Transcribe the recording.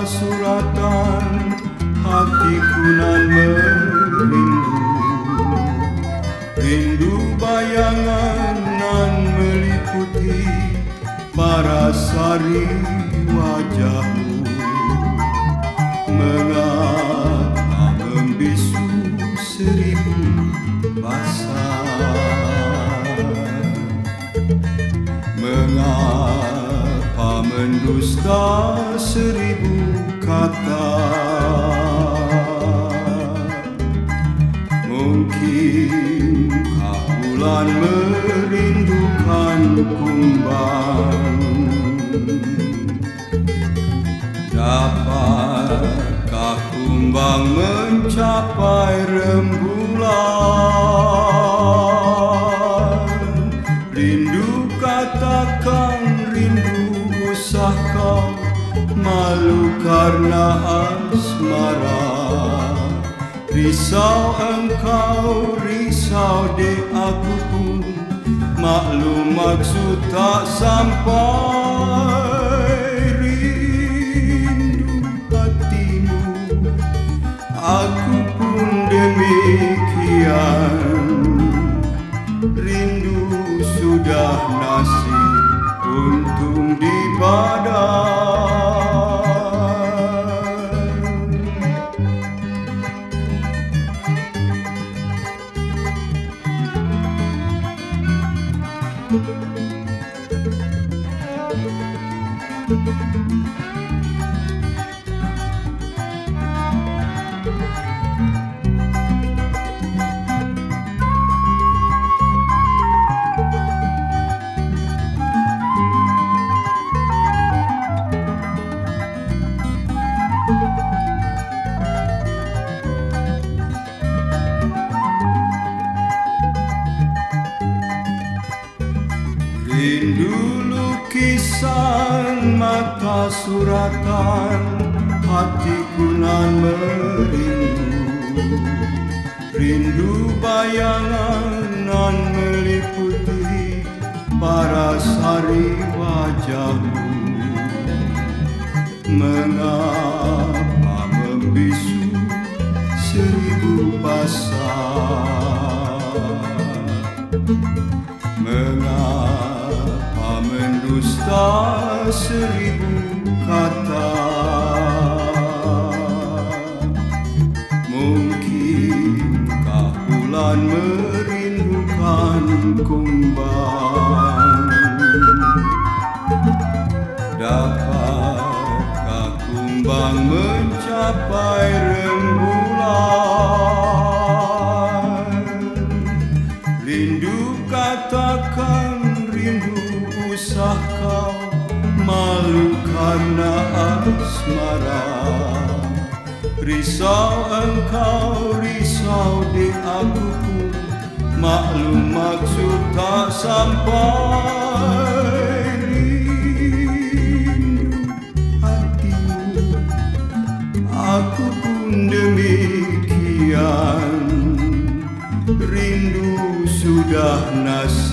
Suratan Hatiku nan merindu. Rindu bayangan nan meliputi Parasari wajahmu Mendusta seribu kata. Mungkinkah bulan merindukan kumbang. Dapatkah kumbang mencapai rembulan? Rindu katakan Malu karena asmara. Risau engkau, risau de aku pun. Maklum maksud tak sampai Rindu hatimu. Aku pun demikian. Rindu sudah nasib untung di badan Rindu lukisan mata suratan Hatiku nan merindu. Rindu bayangan nan meliputi Parasari wajahmu. Mengapa membisu seribu pasang seribu kata. Mungkinkah bulan merindukan kumbang? Dapatkah kumbang mencapai rembulan? Rindu katakan rindu usah kau Karena asmara. Risau engkau, risau di aku pun Maklum maksud tak sampai Rindu hatimu. Aku pun demikian. Rindu sudah nasib